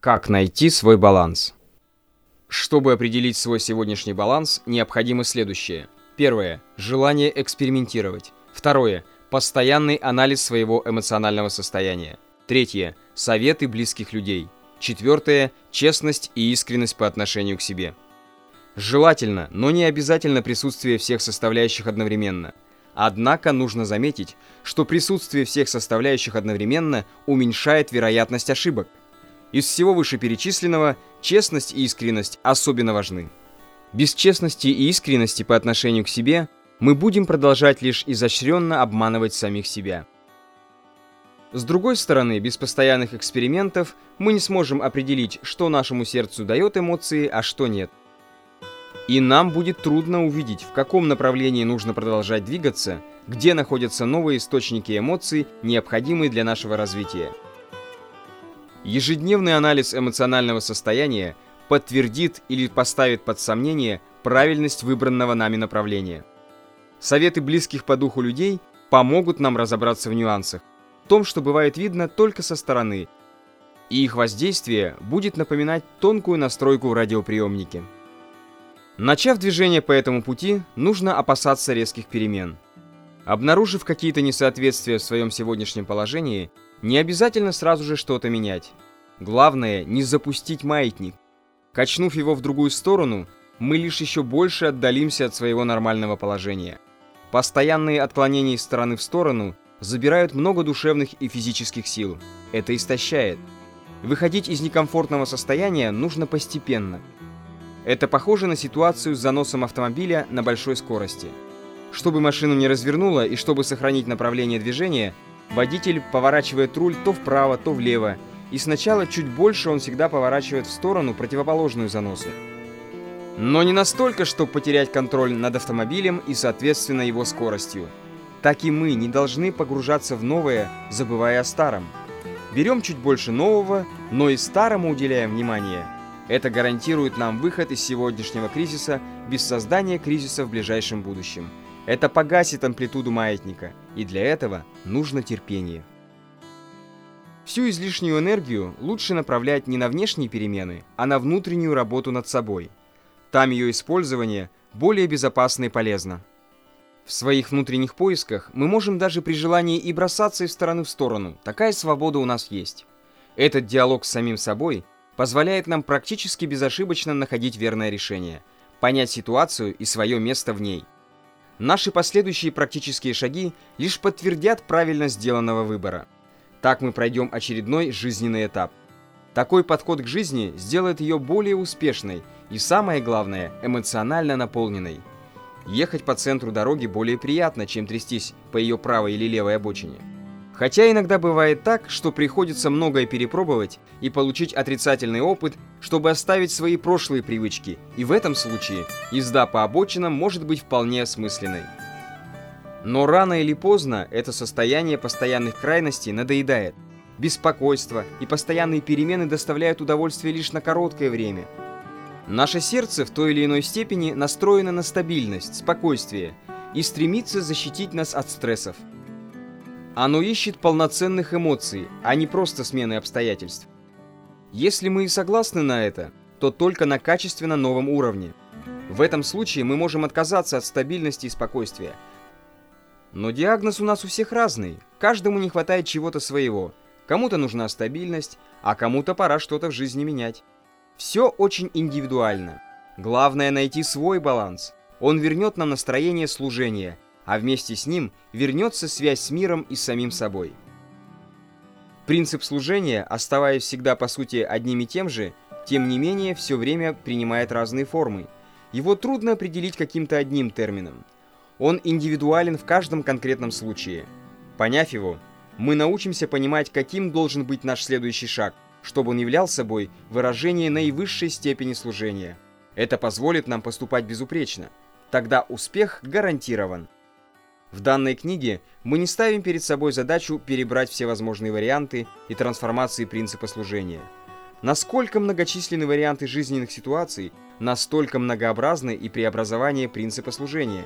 Как найти свой баланс? Чтобы определить свой сегодняшний баланс, необходимо следующее. Первое. Желание экспериментировать. Второе. Постоянный анализ своего эмоционального состояния. Третье. Советы близких людей. Четвертое. Честность и искренность по отношению к себе. Желательно, но не обязательно присутствие всех составляющих одновременно. Однако нужно заметить, что присутствие всех составляющих одновременно уменьшает вероятность ошибок. Из всего вышеперечисленного честность и искренность особенно важны. Без честности и искренности по отношению к себе мы будем продолжать лишь изощренно обманывать самих себя. С другой стороны, без постоянных экспериментов мы не сможем определить, что нашему сердцу дает эмоции, а что нет. И нам будет трудно увидеть, в каком направлении нужно продолжать двигаться, где находятся новые источники эмоций, необходимые для нашего развития. Ежедневный анализ эмоционального состояния подтвердит или поставит под сомнение правильность выбранного нами направления. Советы близких по духу людей помогут нам разобраться в нюансах, в том, что бывает видно только со стороны, и их воздействие будет напоминать тонкую настройку в радиоприемнике. Начав движение по этому пути, нужно опасаться резких перемен. Обнаружив какие-то несоответствия в своем сегодняшнем положении, не обязательно сразу же что-то менять. Главное, не запустить маятник. Качнув его в другую сторону, мы лишь еще больше отдалимся от своего нормального положения. Постоянные отклонения из стороны в сторону забирают много душевных и физических сил. Это истощает. Выходить из некомфортного состояния нужно постепенно. Это похоже на ситуацию с заносом автомобиля на большой скорости. Чтобы машину не развернуло и чтобы сохранить направление движения – Водитель поворачивает руль то вправо, то влево, и сначала чуть больше он всегда поворачивает в сторону, противоположную заносу. Но не настолько, чтобы потерять контроль над автомобилем и, соответственно, его скоростью. Так и мы не должны погружаться в новое, забывая о старом. Берем чуть больше нового, но и старому уделяем внимание. Это гарантирует нам выход из сегодняшнего кризиса без создания кризиса в ближайшем будущем. Это погасит амплитуду маятника, и для этого нужно терпение. Всю излишнюю энергию лучше направлять не на внешние перемены, а на внутреннюю работу над собой. Там ее использование более безопасно и полезно. В своих внутренних поисках мы можем даже при желании и бросаться из стороны в сторону. Такая свобода у нас есть. Этот диалог с самим собой позволяет нам практически безошибочно находить верное решение, понять ситуацию и свое место в ней – Наши последующие практические шаги лишь подтвердят правильность сделанного выбора. Так мы пройдем очередной жизненный этап. Такой подход к жизни сделает ее более успешной и, самое главное, эмоционально наполненной. Ехать по центру дороги более приятно, чем трястись по ее правой или левой обочине. Хотя иногда бывает так, что приходится многое перепробовать и получить отрицательный опыт, чтобы оставить свои прошлые привычки, и в этом случае езда по обочинам может быть вполне осмысленной. Но рано или поздно это состояние постоянных крайностей надоедает. Беспокойство и постоянные перемены доставляют удовольствие лишь на короткое время. Наше сердце в той или иной степени настроено на стабильность, спокойствие и стремится защитить нас от стрессов. Оно ищет полноценных эмоций, а не просто смены обстоятельств. Если мы и согласны на это, то только на качественно новом уровне. В этом случае мы можем отказаться от стабильности и спокойствия. Но диагноз у нас у всех разный, каждому не хватает чего-то своего. Кому-то нужна стабильность, а кому-то пора что-то в жизни менять. Все очень индивидуально. Главное найти свой баланс. Он вернет нам настроение служения – а вместе с ним вернется связь с миром и самим собой. Принцип служения, оставаясь всегда по сути одним и тем же, тем не менее все время принимает разные формы. Его трудно определить каким-то одним термином. Он индивидуален в каждом конкретном случае. Поняв его, мы научимся понимать, каким должен быть наш следующий шаг, чтобы он являл собой выражение наивысшей степени служения. Это позволит нам поступать безупречно. Тогда успех гарантирован. В данной книге мы не ставим перед собой задачу перебрать все возможные варианты и трансформации принципа служения. Насколько многочисленны варианты жизненных ситуаций, настолько многообразны и преобразования принципа служения.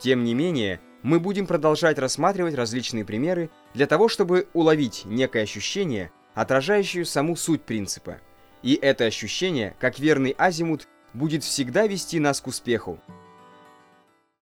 Тем не менее, мы будем продолжать рассматривать различные примеры для того, чтобы уловить некое ощущение, отражающее саму суть принципа – И это ощущение, как верный азимут, будет всегда вести нас к успеху.